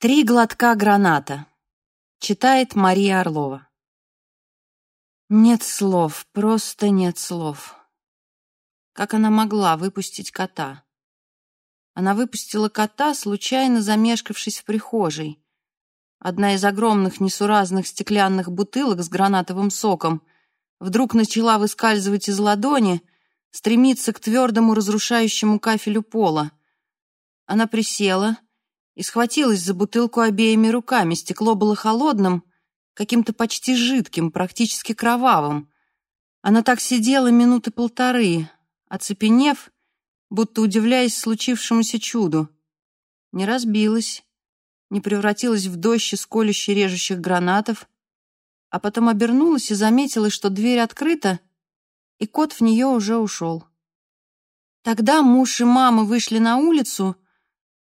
Три глотка граната. Читает Мария Орлова. Нет слов, просто нет слов. Как она могла выпустить кота? Она выпустила кота, случайно замешкавшись в прихожей. Одна из огромных несуразных стеклянных бутылок с гранатовым соком вдруг начала выскальзывать из ладони, стремиться к твердому разрушающему кафелю пола. Она присела и схватилась за бутылку обеими руками. Стекло было холодным, каким-то почти жидким, практически кровавым. Она так сидела минуты полторы, оцепенев, будто удивляясь случившемуся чуду. Не разбилась, не превратилась в дождь из колюще режущих гранатов, а потом обернулась и заметила, что дверь открыта, и кот в нее уже ушел. Тогда муж и мама вышли на улицу,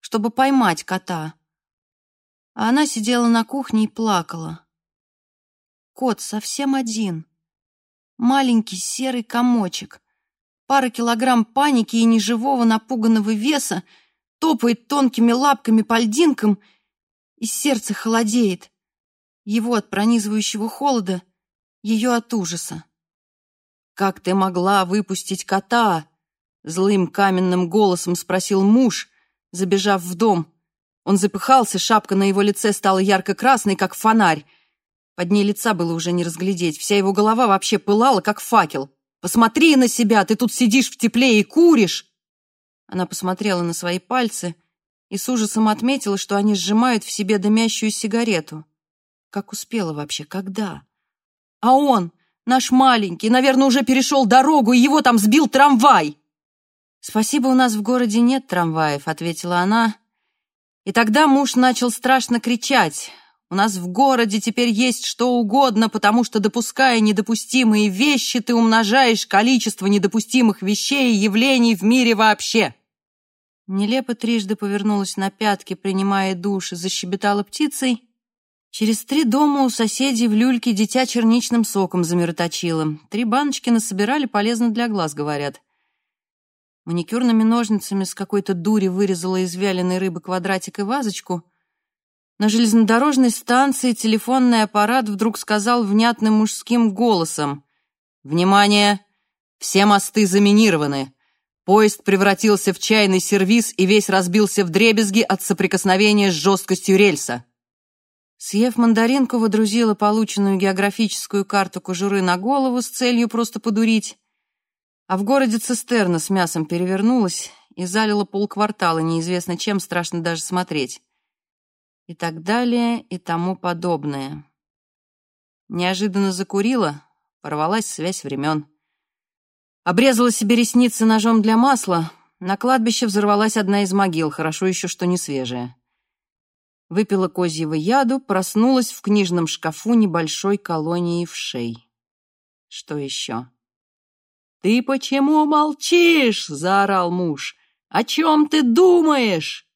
чтобы поймать кота, а она сидела на кухне и плакала. Кот совсем один. Маленький серый комочек. Пара килограмм паники и неживого напуганного веса топает тонкими лапками по льдинкам, и сердце холодеет. Его от пронизывающего холода, ее от ужаса. «Как ты могла выпустить кота?» Злым каменным голосом спросил муж, забежав в дом. Он запыхался, шапка на его лице стала ярко-красной, как фонарь. Под ней лица было уже не разглядеть, вся его голова вообще пылала, как факел. «Посмотри на себя, ты тут сидишь в тепле и куришь!» Она посмотрела на свои пальцы и с ужасом отметила, что они сжимают в себе дымящую сигарету. Как успела вообще, когда? А он, наш маленький, наверное, уже перешел дорогу, и его там сбил трамвай. «Спасибо, у нас в городе нет трамваев», — ответила она. И тогда муж начал страшно кричать. «У нас в городе теперь есть что угодно, потому что, допуская недопустимые вещи, ты умножаешь количество недопустимых вещей и явлений в мире вообще». Нелепо трижды повернулась на пятки, принимая душ, и защебетала птицей. Через три дома у соседей в люльке дитя черничным соком замироточило. Три баночки насобирали, полезно для глаз, говорят. Маникюрными ножницами с какой-то дури вырезала из вяленой рыбы квадратик и вазочку. На железнодорожной станции телефонный аппарат вдруг сказал внятным мужским голосом. «Внимание! Все мосты заминированы. Поезд превратился в чайный сервиз и весь разбился в дребезги от соприкосновения с жесткостью рельса». Съев мандаринку, водрузила полученную географическую карту кожуры на голову с целью просто подурить. А в городе цистерна с мясом перевернулась и залила полквартала, неизвестно чем, страшно даже смотреть. И так далее, и тому подобное. Неожиданно закурила, порвалась связь времен. Обрезала себе ресницы ножом для масла, на кладбище взорвалась одна из могил, хорошо еще, что не свежая. Выпила козьего яду, проснулась в книжном шкафу небольшой колонии вшей. Что еще? «Ты почему молчишь?» — заорал муж. «О чем ты думаешь?»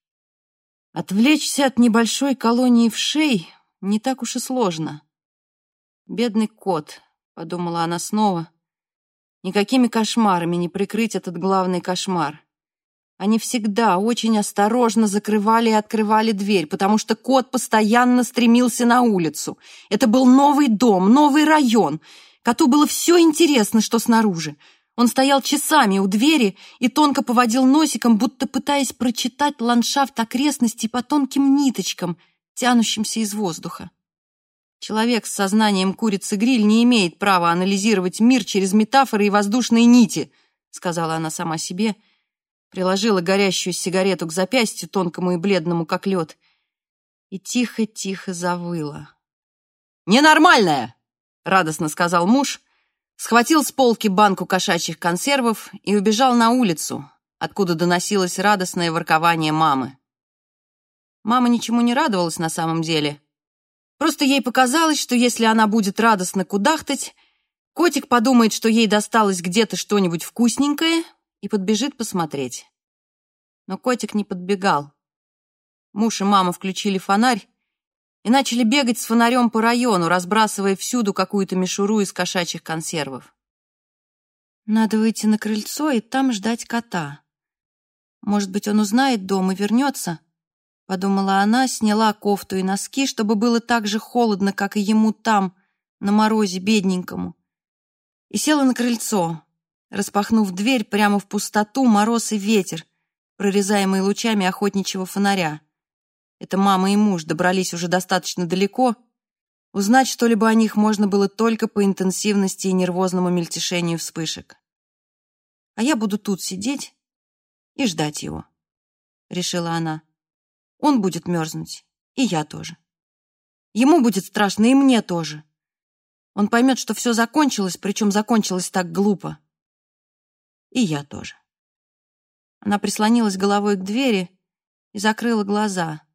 Отвлечься от небольшой колонии вшей не так уж и сложно. «Бедный кот», — подумала она снова. «Никакими кошмарами не прикрыть этот главный кошмар». Они всегда очень осторожно закрывали и открывали дверь, потому что кот постоянно стремился на улицу. Это был новый дом, новый район. Коту было все интересно, что снаружи. Он стоял часами у двери и тонко поводил носиком, будто пытаясь прочитать ландшафт окрестностей по тонким ниточкам, тянущимся из воздуха. Человек с сознанием курицы-гриль не имеет права анализировать мир через метафоры и воздушные нити, сказала она сама себе, приложила горящую сигарету к запястью, тонкому и бледному, как лед, и тихо-тихо завыла. «Ненормальная!» — радостно сказал муж — схватил с полки банку кошачьих консервов и убежал на улицу, откуда доносилось радостное воркование мамы. Мама ничему не радовалась на самом деле. Просто ей показалось, что если она будет радостно кудахтать, котик подумает, что ей досталось где-то что-нибудь вкусненькое и подбежит посмотреть. Но котик не подбегал. Муж и мама включили фонарь, и начали бегать с фонарем по району, разбрасывая всюду какую-то мишуру из кошачьих консервов. Надо выйти на крыльцо и там ждать кота. Может быть, он узнает дом и вернется, подумала она, сняла кофту и носки, чтобы было так же холодно, как и ему там, на морозе бедненькому, и села на крыльцо, распахнув дверь прямо в пустоту, мороз и ветер, прорезаемый лучами охотничьего фонаря. Это мама и муж добрались уже достаточно далеко. Узнать что-либо о них можно было только по интенсивности и нервозному мельтешению вспышек. А я буду тут сидеть и ждать его, решила она. Он будет мерзнуть, и я тоже. Ему будет страшно, и мне тоже. Он поймет, что все закончилось, причем закончилось так глупо. И я тоже. Она прислонилась головой к двери и закрыла глаза.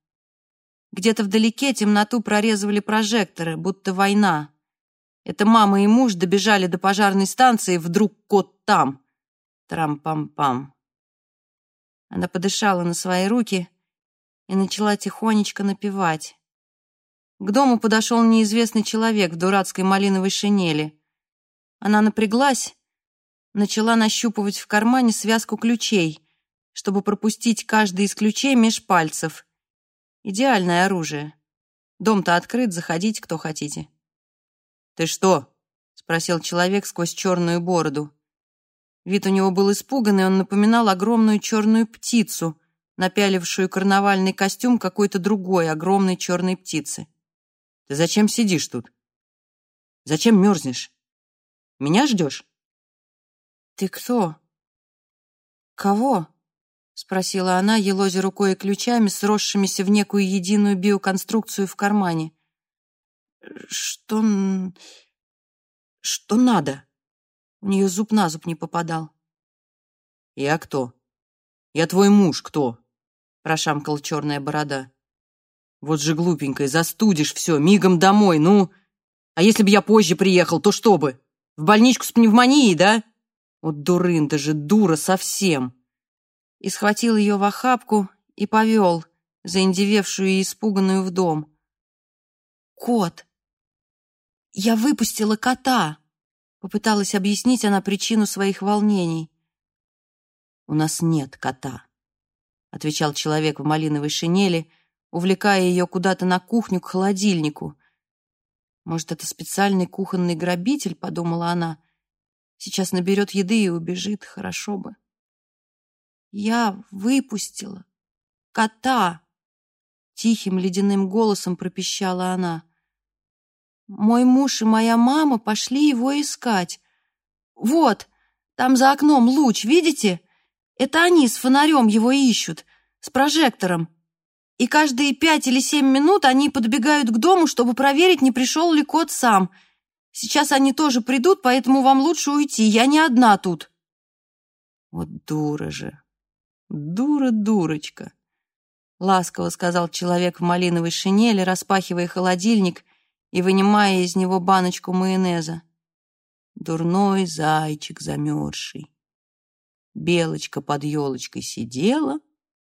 Где-то вдалеке темноту прорезывали прожекторы, будто война. Это мама и муж добежали до пожарной станции, вдруг кот там. Трам-пам-пам. Она подышала на свои руки и начала тихонечко напевать. К дому подошел неизвестный человек в дурацкой малиновой шинели. Она напряглась, начала нащупывать в кармане связку ключей, чтобы пропустить каждый из ключей меж пальцев. Идеальное оружие. Дом-то открыт, заходите, кто хотите. «Ты что?» — спросил человек сквозь черную бороду. Вид у него был испуганный, он напоминал огромную черную птицу, напялившую карнавальный костюм какой-то другой огромной черной птицы. «Ты зачем сидишь тут? Зачем мерзнешь? Меня ждешь?» «Ты кто? Кого?» — спросила она, елозя рукой и ключами, сросшимися в некую единую биоконструкцию в кармане. «Что... что надо?» У нее зуб на зуб не попадал. «Я кто? Я твой муж, кто?» — прошамкал черная борода. «Вот же глупенькая, застудишь все, мигом домой, ну! А если бы я позже приехал, то что бы? В больничку с пневмонией, да? Вот дурын, даже дура совсем!» И схватил ее в охапку и повел, заиндевевшую и испуганную в дом. «Кот! Я выпустила кота!» Попыталась объяснить она причину своих волнений. «У нас нет кота», — отвечал человек в малиновой шинели, увлекая ее куда-то на кухню к холодильнику. «Может, это специальный кухонный грабитель?» — подумала она. «Сейчас наберет еды и убежит, хорошо бы». «Я выпустила кота!» Тихим ледяным голосом пропищала она. Мой муж и моя мама пошли его искать. Вот, там за окном луч, видите? Это они с фонарем его ищут, с прожектором. И каждые пять или семь минут они подбегают к дому, чтобы проверить, не пришел ли кот сам. Сейчас они тоже придут, поэтому вам лучше уйти, я не одна тут. Вот дура же, дура-дурочка, ласково сказал человек в малиновой шинели, распахивая холодильник и вынимая из него баночку майонеза. Дурной зайчик замерзший. Белочка под елочкой сидела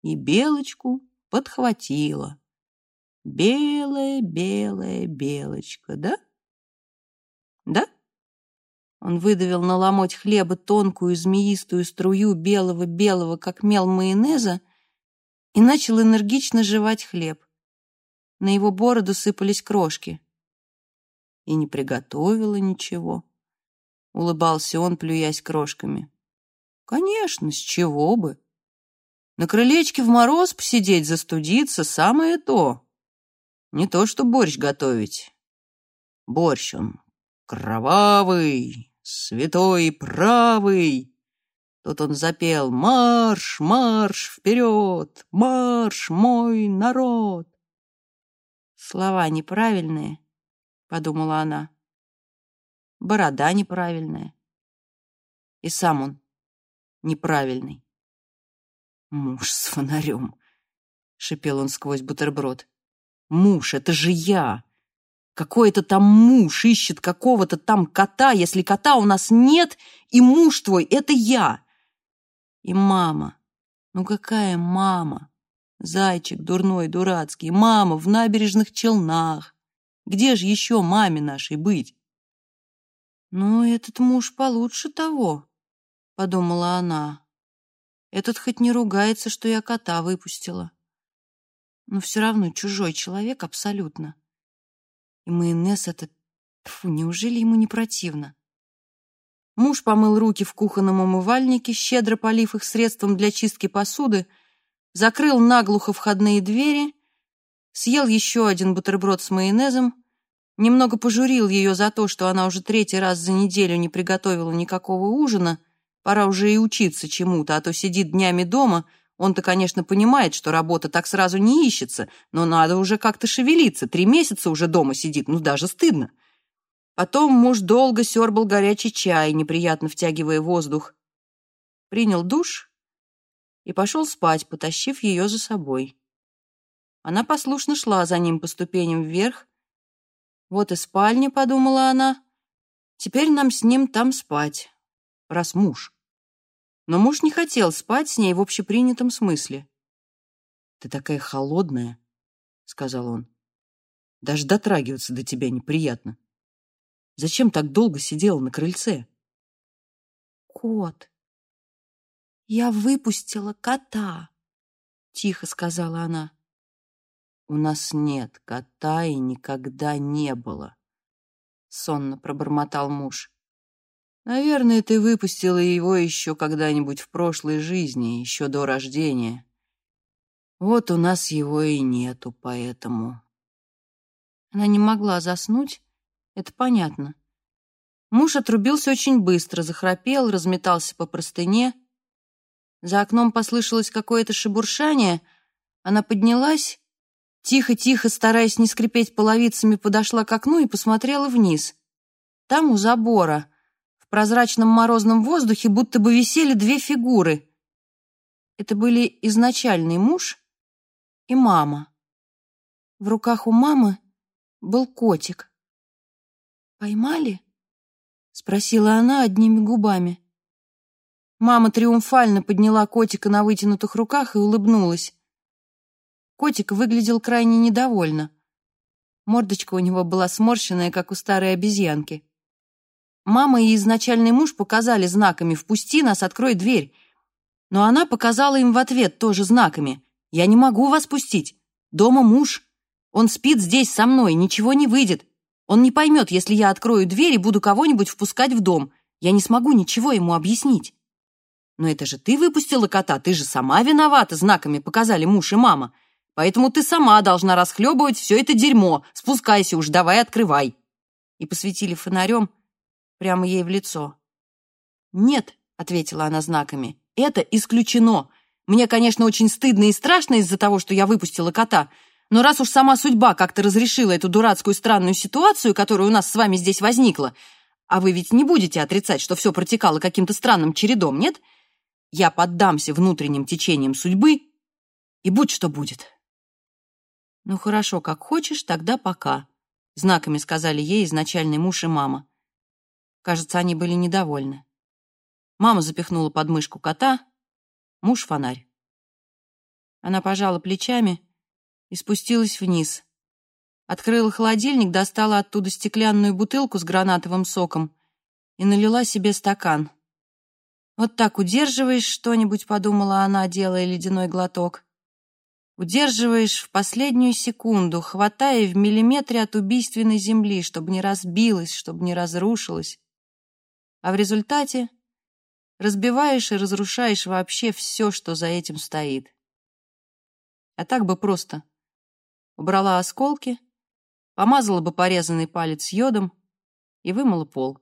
и белочку подхватила. Белая, белая белочка, да? Да? Он выдавил на ломоть хлеба тонкую змеистую струю белого-белого, как мел майонеза, и начал энергично жевать хлеб. На его бороду сыпались крошки и не приготовила ничего. Улыбался он, плюясь крошками. Конечно, с чего бы? На крылечке в мороз посидеть, застудиться — самое то. Не то, что борщ готовить. Борщ он кровавый, святой правый. Тут он запел «Марш, марш вперед, марш, мой народ». Слова неправильные, подумала она. Борода неправильная. И сам он неправильный. Муж с фонарем, шипел он сквозь бутерброд. Муж, это же я. Какой-то там муж ищет какого-то там кота, если кота у нас нет, и муж твой — это я. И мама. Ну какая мама? Зайчик дурной, дурацкий. Мама в набережных Челнах. Где же еще маме нашей быть? «Ну, этот муж получше того», — подумала она. «Этот хоть не ругается, что я кота выпустила». но все равно чужой человек абсолютно. И майонез этот... Фу, неужели ему не противно? Муж помыл руки в кухонном умывальнике, щедро полив их средством для чистки посуды, закрыл наглухо входные двери, съел еще один бутерброд с майонезом, немного пожурил ее за то, что она уже третий раз за неделю не приготовила никакого ужина, пора уже и учиться чему-то, а то сидит днями дома, он-то, конечно, понимает, что работа так сразу не ищется, но надо уже как-то шевелиться, три месяца уже дома сидит, ну даже стыдно. Потом муж долго сербал горячий чай, неприятно втягивая воздух. Принял душ и пошел спать, потащив ее за собой. Она послушно шла за ним по ступеням вверх. Вот и спальня, подумала она. Теперь нам с ним там спать, раз муж. Но муж не хотел спать с ней в общепринятом смысле. «Ты такая холодная», — сказал он. «Даже дотрагиваться до тебя неприятно. Зачем так долго сидела на крыльце?» «Кот», «Я выпустила кота», — тихо сказала она. «У нас нет кота и никогда не было», — сонно пробормотал муж. «Наверное, ты выпустила его еще когда-нибудь в прошлой жизни, еще до рождения. Вот у нас его и нету, поэтому...» Она не могла заснуть, это понятно. Муж отрубился очень быстро, захрапел, разметался по простыне — за окном послышалось какое-то шебуршание. Она поднялась, тихо-тихо, стараясь не скрипеть половицами, подошла к окну и посмотрела вниз. Там, у забора, прозрачном морозном воздухе, будто бы висели две фигуры. Это были изначальный муж и мама. В руках у мамы был котик. «Поймали?» — спросила она одними губами. Мама триумфально подняла котика на вытянутых руках и улыбнулась. Котик выглядел крайне недовольно. Мордочка у него была сморщенная, как у старой обезьянки. Мама и изначальный муж показали знаками «Впусти нас, открой дверь». Но она показала им в ответ тоже знаками «Я не могу вас пустить. Дома муж. Он спит здесь со мной, ничего не выйдет. Он не поймет, если я открою дверь и буду кого-нибудь впускать в дом. Я не смогу ничего ему объяснить». Но это же ты выпустила кота, ты же сама виновата, знаками показали муж и мама. Поэтому ты сама должна расхлебывать все это дерьмо. Спускайся уж, давай открывай. И посветили фонарем прямо ей в лицо. «Нет», — ответила она знаками, — «это исключено. Мне, конечно, очень стыдно и страшно из-за того, что я выпустила кота, но раз уж сама судьба как-то разрешила эту дурацкую странную ситуацию, которая у нас с вами здесь возникла, а вы ведь не будете отрицать, что все протекало каким-то странным чередом, нет?» я поддамся внутренним течениям судьбы, и будь что будет. Ну хорошо, как хочешь, тогда пока, знаками сказали ей изначальный муж и мама. Кажется, они были недовольны. Мама запихнула под мышку кота, муж — фонарь. Она пожала плечами и спустилась вниз. Открыла холодильник, достала оттуда стеклянную бутылку с гранатовым соком и налила себе стакан. «Вот так удерживаешь что-нибудь», — подумала она, делая ледяной глоток. Удерживаешь в последнюю секунду, хватая в миллиметре от убийственной земли, чтобы не разбилась, чтобы не разрушилась. А в результате разбиваешь и разрушаешь вообще все, что за этим стоит. А так бы просто. Убрала осколки, помазала бы порезанный палец йодом и вымыла пол.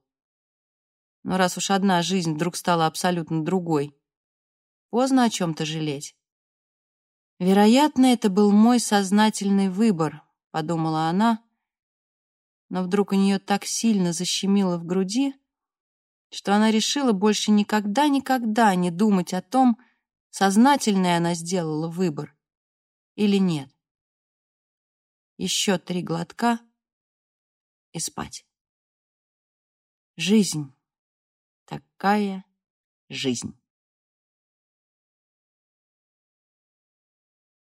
Но раз уж одна жизнь вдруг стала абсолютно другой, поздно о чем-то жалеть. Вероятно, это был мой сознательный выбор, подумала она, но вдруг у нее так сильно защемило в груди, что она решила больше никогда-никогда не думать о том, сознательный она сделала выбор или нет. Еще три глотка и спать. Жизнь такая жизнь.